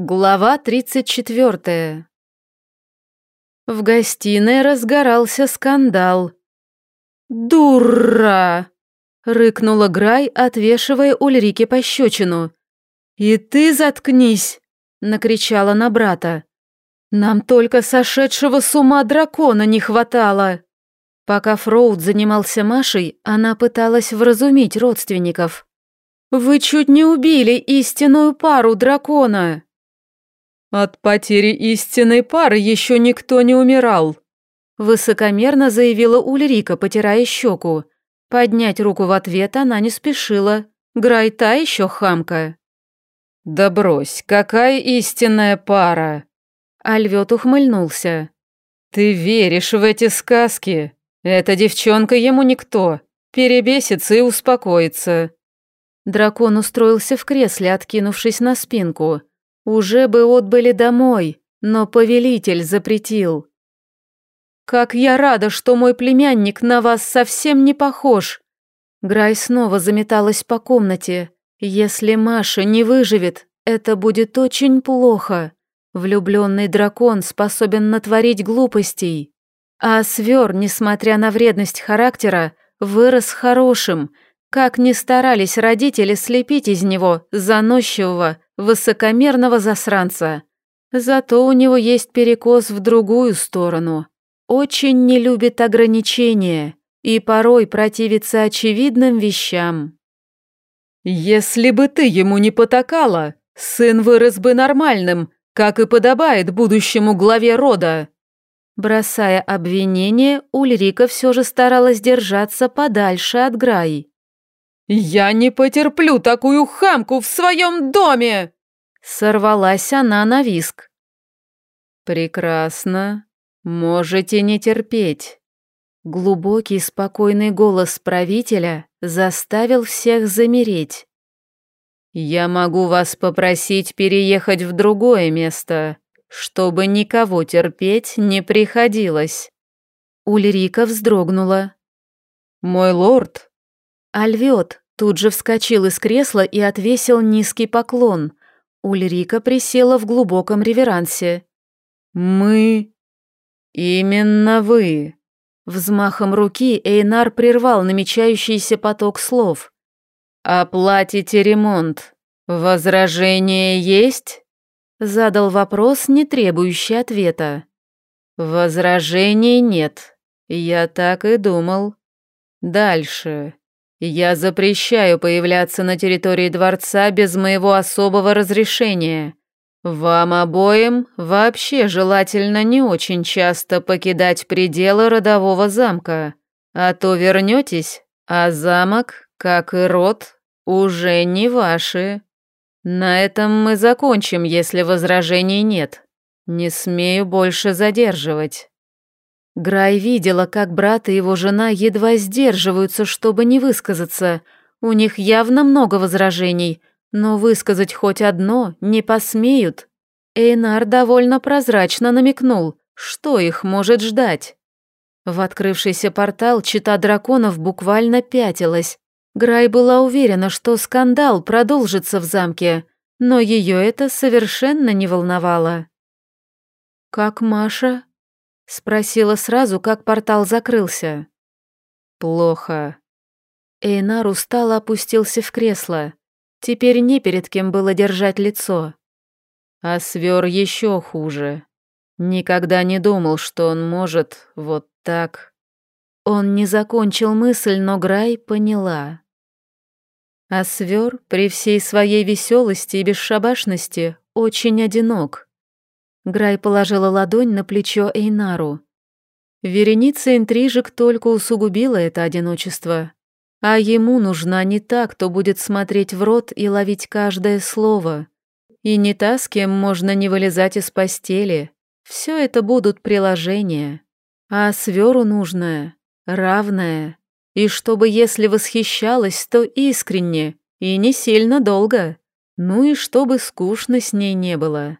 Глава 34. В гостиной разгорался скандал. «Дура!» — рыкнула Грай, отвешивая Ульрике пощечину. «И ты заткнись!» — накричала на брата. «Нам только сошедшего с ума дракона не хватало!» Пока Фроуд занимался Машей, она пыталась вразумить родственников. «Вы чуть не убили истинную пару дракона!» «От потери истинной пары еще никто не умирал», высокомерно заявила Ульрика, потирая щеку. Поднять руку в ответ она не спешила. Грай та еще хамка. «Да брось, какая истинная пара!» Альвет ухмыльнулся. «Ты веришь в эти сказки? Эта девчонка ему никто. Перебесится и успокоится». Дракон устроился в кресле, откинувшись на спинку. Уже бы отбыли домой, но повелитель запретил. «Как я рада, что мой племянник на вас совсем не похож!» Грай снова заметалась по комнате. «Если Маша не выживет, это будет очень плохо. Влюбленный дракон способен натворить глупостей. А Свер, несмотря на вредность характера, вырос хорошим. Как ни старались родители слепить из него заносчивого, высокомерного засранца. Зато у него есть перекос в другую сторону. Очень не любит ограничения и порой противится очевидным вещам. «Если бы ты ему не потакала, сын вырос бы нормальным, как и подобает будущему главе рода». Бросая обвинение, Ульрика все же старалась держаться подальше от Граи. «Я не потерплю такую хамку в своем доме!» Сорвалась она на виск. «Прекрасно. Можете не терпеть». Глубокий, спокойный голос правителя заставил всех замереть. «Я могу вас попросить переехать в другое место, чтобы никого терпеть не приходилось». Ульрика вздрогнула. «Мой лорд, Альвет тут же вскочил из кресла и отвесил низкий поклон. Ульрика присела в глубоком реверансе. «Мы...» «Именно вы...» Взмахом руки Эйнар прервал намечающийся поток слов. «Оплатите ремонт. Возражение есть?» Задал вопрос, не требующий ответа. «Возражений нет. Я так и думал. Дальше. Я запрещаю появляться на территории дворца без моего особого разрешения. Вам обоим вообще желательно не очень часто покидать пределы родового замка, а то вернетесь, а замок, как и род, уже не ваши. На этом мы закончим, если возражений нет. Не смею больше задерживать. Грай видела, как брат и его жена едва сдерживаются, чтобы не высказаться. У них явно много возражений, но высказать хоть одно не посмеют. Эйнар довольно прозрачно намекнул, что их может ждать. В открывшийся портал чита драконов буквально пятилась. Грай была уверена, что скандал продолжится в замке, но ее это совершенно не волновало. «Как Маша?» Спросила сразу, как портал закрылся. «Плохо». Эйнар устало опустился в кресло. Теперь не перед кем было держать лицо. А свер еще хуже. Никогда не думал, что он может вот так. Он не закончил мысль, но Грай поняла. А свер при всей своей веселости и бесшабашности очень одинок. Грай положила ладонь на плечо Эйнару. Вереница интрижек только усугубила это одиночество. А ему нужна не та, кто будет смотреть в рот и ловить каждое слово. И не та, с кем можно не вылезать из постели. Все это будут приложения. А сверу нужное, равное. И чтобы, если восхищалась, то искренне и не сильно долго. Ну и чтобы скучно с ней не было.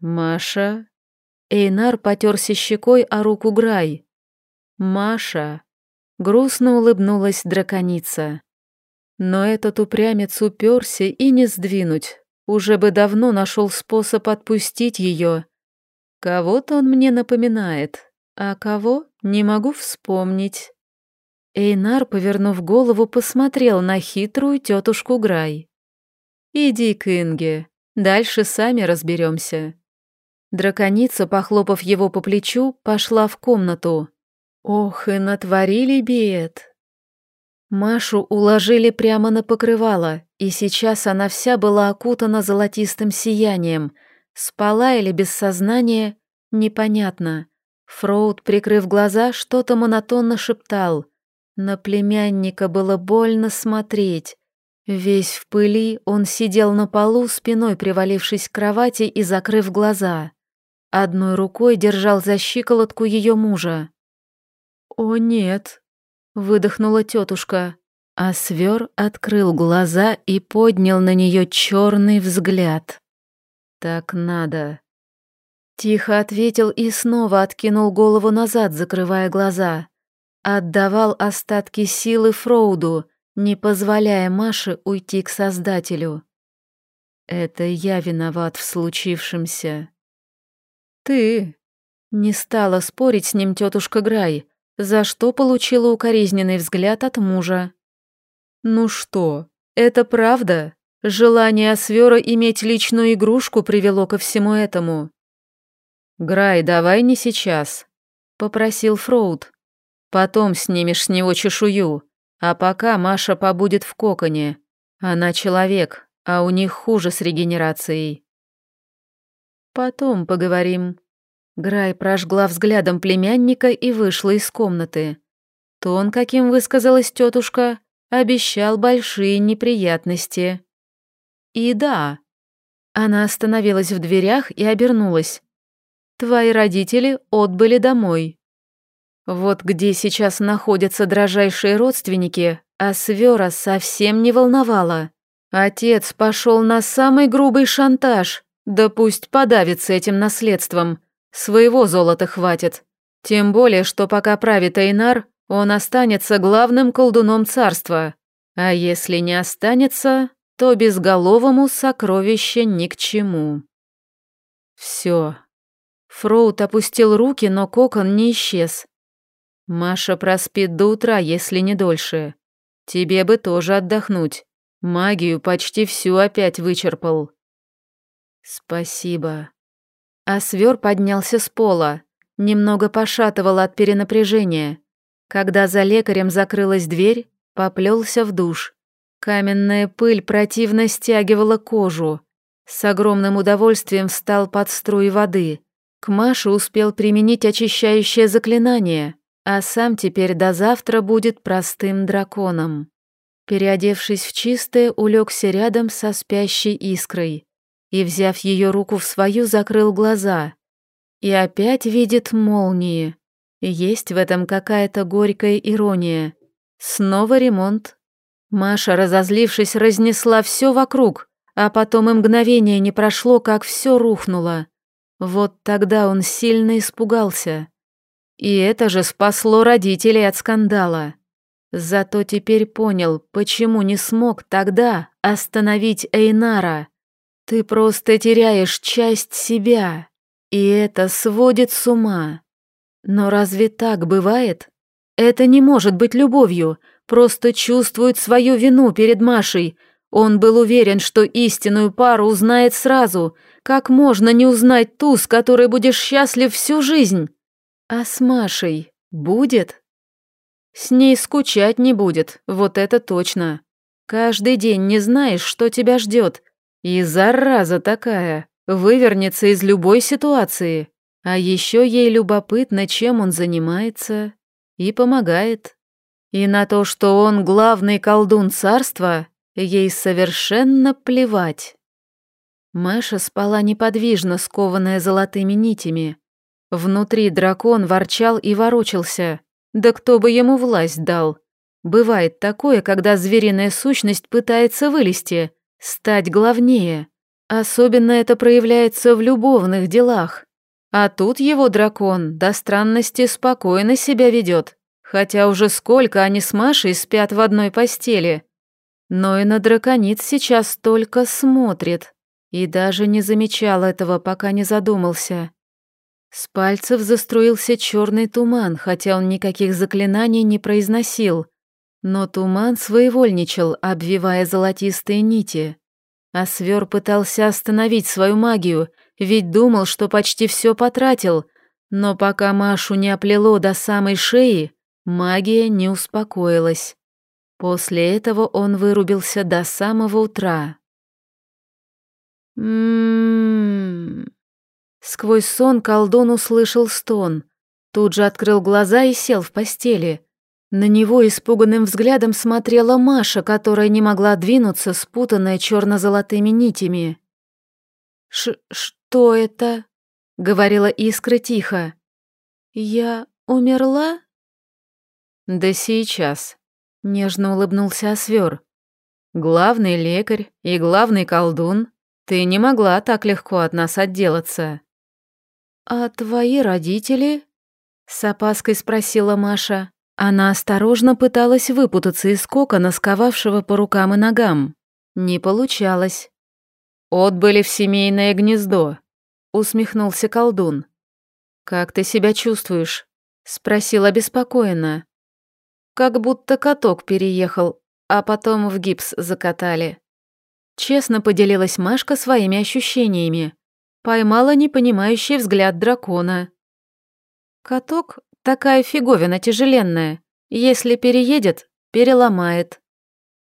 «Маша?» Эйнар потерся щекой о руку Грай. «Маша?» Грустно улыбнулась драконица. Но этот упрямец уперся и не сдвинуть. уже бы давно нашел способ отпустить ее. Кого-то он мне напоминает, а кого не могу вспомнить. Эйнар, повернув голову, посмотрел на хитрую тетушку Грай. «Иди к Инге, дальше сами разберемся. Драконица, похлопав его по плечу, пошла в комнату. Ох, и натворили бед. Машу уложили прямо на покрывало, и сейчас она вся была окутана золотистым сиянием. Спала или без сознания, непонятно. Фроуд, прикрыв глаза, что-то монотонно шептал. На племянника было больно смотреть. Весь в пыли он сидел на полу, спиной привалившись к кровати и закрыв глаза. Одной рукой держал за щиколотку ее мужа. «О нет!» выдохнула тетушка, а свер открыл глаза и поднял на нее черный взгляд. «Так надо». Тихо ответил и снова откинул голову назад, закрывая глаза. Отдавал остатки силы Фроуду, не позволяя Маше уйти к Создателю. «Это я виноват в случившемся». «Ты...» Не стала спорить с ним тетушка Грай, за что получила укоризненный взгляд от мужа. «Ну что, это правда? Желание Освера иметь личную игрушку привело ко всему этому». «Грай, давай не сейчас», — попросил Фроуд. «Потом снимешь с него чешую, а пока Маша побудет в коконе. Она человек, а у них хуже с регенерацией». «Потом поговорим», Грай прожгла взглядом племянника и вышла из комнаты. Тон, каким высказалась тетушка, обещал большие неприятности. И да, она остановилась в дверях и обернулась. Твои родители отбыли домой. Вот где сейчас находятся дрожайшие родственники, а Свера совсем не волновала. Отец пошел на самый грубый шантаж, да пусть подавится этим наследством. Своего золота хватит. Тем более, что пока правит Эйнар, он останется главным колдуном царства. А если не останется, то безголовому сокровище ни к чему. Все. Фроуд опустил руки, но кокон не исчез. Маша проспит до утра, если не дольше. Тебе бы тоже отдохнуть. Магию почти всю опять вычерпал. Спасибо. А свер поднялся с пола, немного пошатывал от перенапряжения. Когда за лекарем закрылась дверь, поплелся в душ. Каменная пыль противно стягивала кожу. С огромным удовольствием встал под струи воды. К Маше успел применить очищающее заклинание, а сам теперь до завтра будет простым драконом. Переодевшись в чистое, улегся рядом со спящей искрой и, взяв ее руку в свою, закрыл глаза. И опять видит молнии. Есть в этом какая-то горькая ирония. Снова ремонт. Маша, разозлившись, разнесла все вокруг, а потом и мгновение не прошло, как все рухнуло. Вот тогда он сильно испугался. И это же спасло родителей от скандала. Зато теперь понял, почему не смог тогда остановить Эйнара. Ты просто теряешь часть себя, и это сводит с ума. Но разве так бывает? Это не может быть любовью, просто чувствует свою вину перед Машей. Он был уверен, что истинную пару узнает сразу. Как можно не узнать ту, с которой будешь счастлив всю жизнь? А с Машей будет? С ней скучать не будет, вот это точно. Каждый день не знаешь, что тебя ждет, и зараза такая, вывернется из любой ситуации. А еще ей любопытно, чем он занимается, и помогает. И на то, что он главный колдун царства, ей совершенно плевать. Мэша спала неподвижно, скованная золотыми нитями. Внутри дракон ворчал и ворочался. Да кто бы ему власть дал? Бывает такое, когда звериная сущность пытается вылезти, стать главнее. Особенно это проявляется в любовных делах. А тут его дракон до странности спокойно себя ведет, хотя уже сколько они с Машей спят в одной постели. Но и на дракониц сейчас только смотрит. и даже не замечал этого, пока не задумался. С пальцев заструился черный туман, хотя он никаких заклинаний не произносил, но туман своевольничал, обвивая золотистые нити. А свер пытался остановить свою магию, ведь думал, что почти все потратил, но пока Машу не оплело до самой шеи, магия не успокоилась. После этого он вырубился до самого утра. Ммм. Сквозь сон колдун услышал стон. Тут же открыл глаза и сел в постели. На него испуганным взглядом смотрела Маша, которая не могла двинуться, спутанная черно-золотыми нитями. Ш «Что это?» — говорила Искра тихо. «Я умерла?» «Да сейчас», — нежно улыбнулся Освер. «Главный лекарь и главный колдун, ты не могла так легко от нас отделаться». «А твои родители?» — с опаской спросила Маша. Она осторожно пыталась выпутаться из кокона, сковавшего по рукам и ногам. Не получалось. «Отбыли в семейное гнездо», — усмехнулся колдун. «Как ты себя чувствуешь?» — спросил обеспокоенно. «Как будто каток переехал, а потом в гипс закатали». Честно поделилась Машка своими ощущениями. Поймала непонимающий взгляд дракона. Каток — такая фиговина тяжеленная. Если переедет, переломает.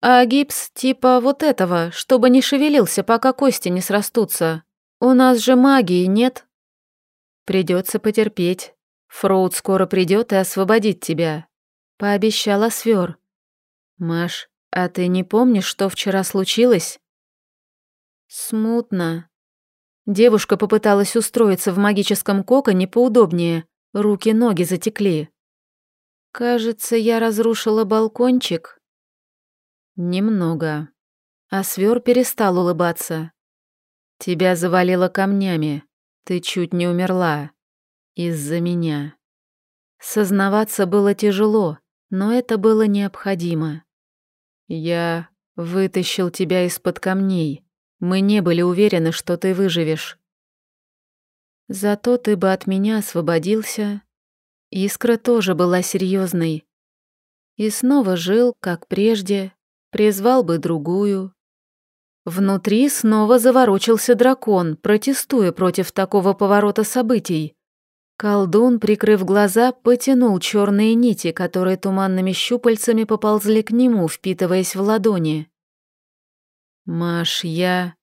А гипс типа вот этого, чтобы не шевелился, пока кости не срастутся. У нас же магии нет. Придется потерпеть. Фроуд скоро придет и освободит тебя. Пообещала Свер. Маш, а ты не помнишь, что вчера случилось? Смутно. Девушка попыталась устроиться в магическом коконе поудобнее, руки-ноги затекли. Кажется, я разрушила балкончик. Немного. А свер перестал улыбаться. Тебя завалило камнями. Ты чуть не умерла. Из-за меня. Сознаваться было тяжело, но это было необходимо. Я вытащил тебя из-под камней. Мы не были уверены, что ты выживешь. Зато ты бы от меня освободился. Искра тоже была серьезной. И снова жил, как прежде, призвал бы другую. Внутри снова заворочился дракон, протестуя против такого поворота событий. Колдун, прикрыв глаза, потянул черные нити, которые туманными щупальцами поползли к нему, впитываясь в ладони. «Маш, я...»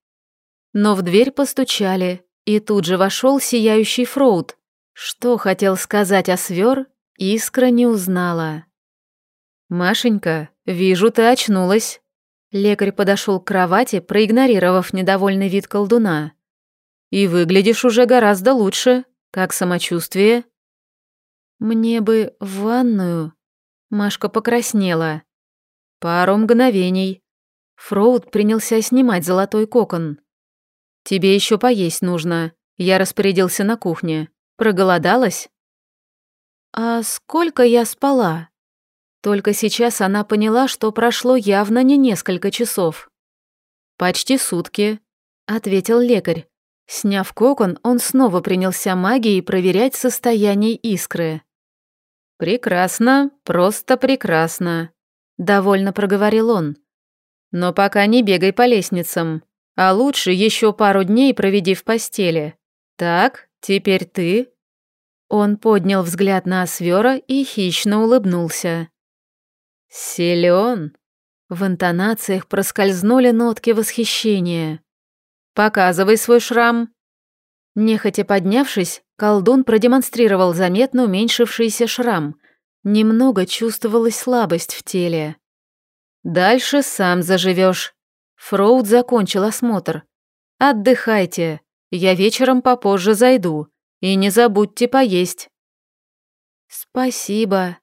Но в дверь постучали, и тут же вошел сияющий Фроуд. Что хотел сказать о свер, Искра не узнала. «Машенька, вижу, ты очнулась». Лекарь подошел к кровати, проигнорировав недовольный вид колдуна. «И выглядишь уже гораздо лучше. Как самочувствие?» «Мне бы в ванную». Машка покраснела. Пару мгновений. Фроуд принялся снимать золотой кокон. «Тебе еще поесть нужно. Я распорядился на кухне. Проголодалась?» «А сколько я спала?» Только сейчас она поняла, что прошло явно не несколько часов. «Почти сутки», — ответил лекарь. Сняв кокон, он снова принялся магией проверять состояние искры. «Прекрасно, просто прекрасно», — довольно проговорил он. Но пока не бегай по лестницам, а лучше еще пару дней проведи в постели. Так, теперь ты». Он поднял взгляд на Освера и хищно улыбнулся. «Силен!» В интонациях проскользнули нотки восхищения. «Показывай свой шрам!» Нехотя поднявшись, колдун продемонстрировал заметно уменьшившийся шрам. Немного чувствовалась слабость в теле. Дальше сам заживешь. Фроуд закончил осмотр. Отдыхайте. Я вечером попозже зайду. И не забудьте поесть. Спасибо.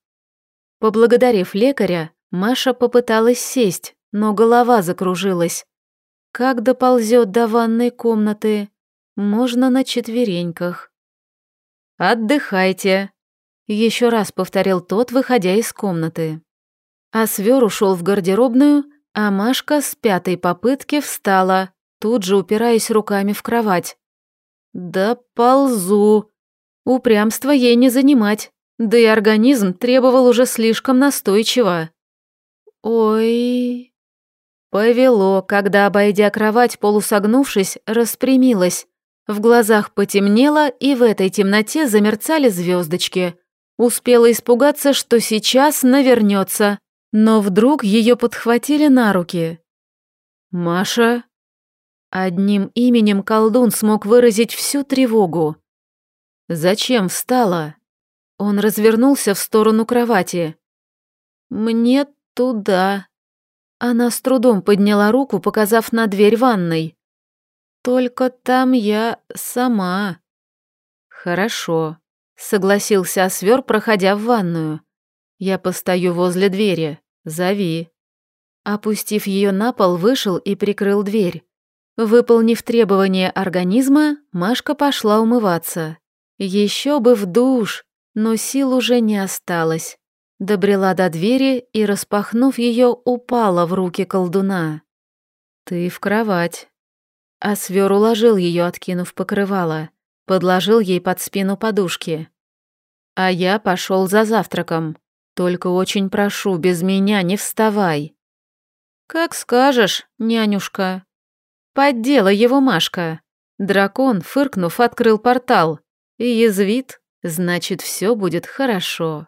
Поблагодарив лекаря, Маша попыталась сесть, но голова закружилась. Как доползет до ванной комнаты? Можно на четвереньках. «Отдыхайте», — еще раз повторил тот, выходя из комнаты. А свер ушел в гардеробную, а Машка с пятой попытки встала, тут же упираясь руками в кровать. «Да ползу. Упрямство ей не занимать, да и организм требовал уже слишком настойчиво. Ой...» Повело, когда, обойдя кровать, полусогнувшись, распрямилась. В глазах потемнело, и в этой темноте замерцали звездочки. Успела испугаться, что сейчас навернется, но вдруг ее подхватили на руки. «Маша?» Одним именем колдун смог выразить всю тревогу. «Зачем встала?» Он развернулся в сторону кровати. «Мне туда». Она с трудом подняла руку, показав на дверь ванной. «Только там я сама». «Хорошо», — согласился Освер, проходя в ванную. «Я постою возле двери. Зови». Опустив ее на пол, вышел и прикрыл дверь. Выполнив требования организма, Машка пошла умываться. Еще бы в душ, но сил уже не осталось. Добрела до двери и, распахнув ее, упала в руки колдуна. «Ты в кровать». А свер уложил ее, откинув покрывало, подложил ей под спину подушки. А я пошел за завтраком. Только очень прошу, без меня не вставай. «Как скажешь, нянюшка», Поддела его Машка. Дракон, фыркнув, открыл портал. И язвит, значит, все будет хорошо.